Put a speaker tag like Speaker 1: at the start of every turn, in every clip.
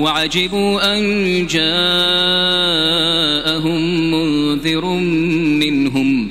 Speaker 1: وعجبوا أن جاءهم منذر منهم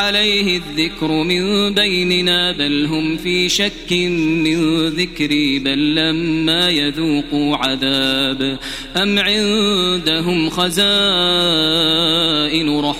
Speaker 1: عليه الذكر من بيننا بل هم في شك من ذكري بل لما يذوقوا عذاب. أم عندهم خزائن رحمة؟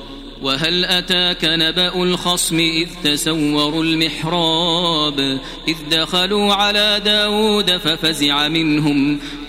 Speaker 1: وهل أتاك نبأ الخصم إذ تسوروا المحراب إذ دخلوا على داود ففزع منهم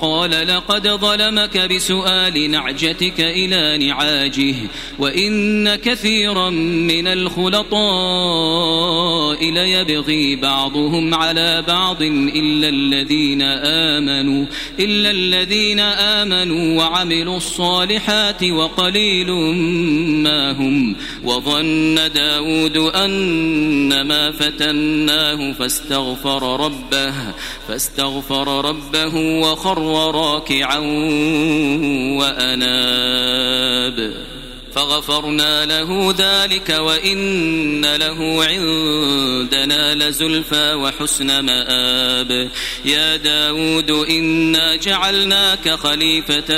Speaker 1: قال لقد ظلمك بسؤال نعجتك إلى نعاجه وإن كثيرا من الخلطاء ليبغي بعضهم على بعض إلا الذين آمنوا إلا الذين آمنوا وعملوا الصالحات وقليل ما هم. وظن داود أن ما فتناه فاستغفر ربه فاستغفر ربه وخر راكعا وأناب. فغفرنا له ذلك وإن له عندنا لزلفى وحسن مآب. يا داود إنا جعلناك خليفة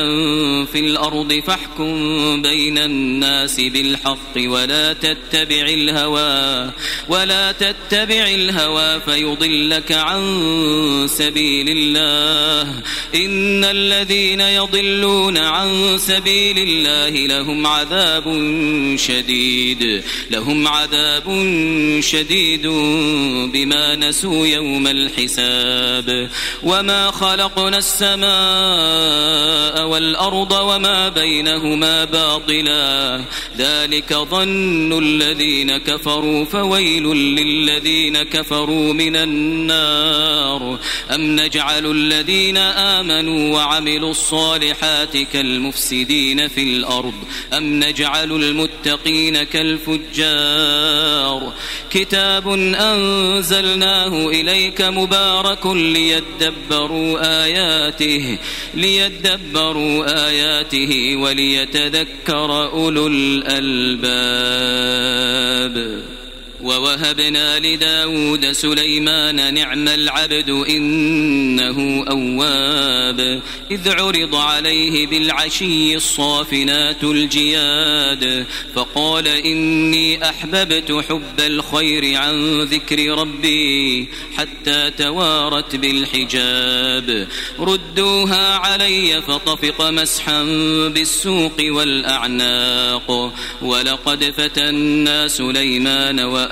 Speaker 1: في الأرض فاحكم بين الناس بالحق ولا تتبع الهوى ولا تتبع الهوى فيضلك عن سبيل الله. إن الذين يضلون عن سبيل الله لهم عذاب عذاب شديد. لهم عذاب شديد بما نسوا يوم الحساب. وما خلقنا السماء والأرض وما بينهما باطلا. ذلك ظن الذين كفروا فويل للذين كفروا من النار. أم نجعل الذين آمنوا وعملوا الصالحات كالمفسدين في الأرض؟ أم نجعل نجعل المتقين كالفجار. كتاب أنزلناه إليك مبارك ليدبروا آياته ليدبروا آياته وليتذكر أولو الألباب. ووهبنا لداود سليمان نعم العبد إنه أواب. إذ عرض عليه بالعشي الصافنات الجياد فقال إني أحببت حب الخير عن ذكر ربي حتى توارت بالحجاب. ردوها علي فطفق مسحا بالسوق والأعناق. ولقد فتنا سليمان وأ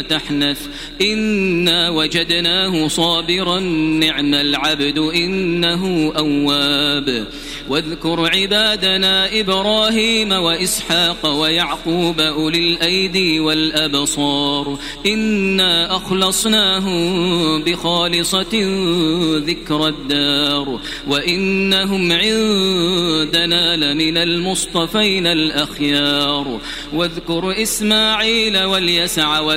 Speaker 1: تحنث. إنا وجدناه صابرا نعم العبد إنه أواب. واذكر عبادنا إبراهيم وإسحاق ويعقوب أولي الأيدي والأبصار. إنا أخلصناهم بخالصة ذكر الدار. وإنهم عندنا لمن المصطفين الأخيار. واذكر إسماعيل واليسع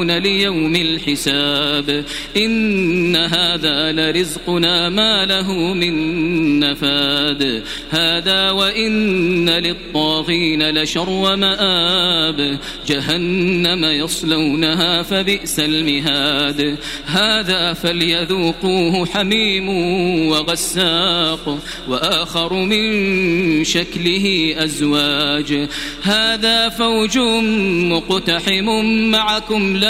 Speaker 1: يعملون ليوم الحساب إن هذا لرزقنا ما له من نفاد هذا وإن للطاغين لشر مآب جهنم يصلونها فبئس المهاد هذا فليذوقوه حميم وغساق وآخر من شكله أزواج هذا فوج مقتحم معكم لا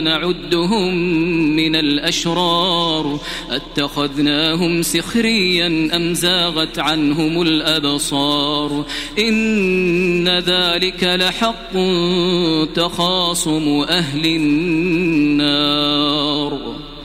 Speaker 1: نعدهم من الأشرار أتخذناهم سخريا أم زاغت عنهم الأبصار إن ذلك لحق تخاصم أهل النار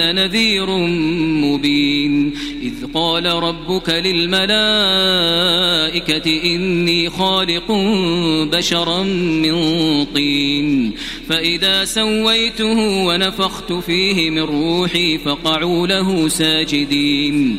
Speaker 1: أنا نذير مبين. إذ قال ربك للملائكة إني خالق بشرا من طين. فإذا سويته ونفخت فيه من روحي فقعوا له ساجدين.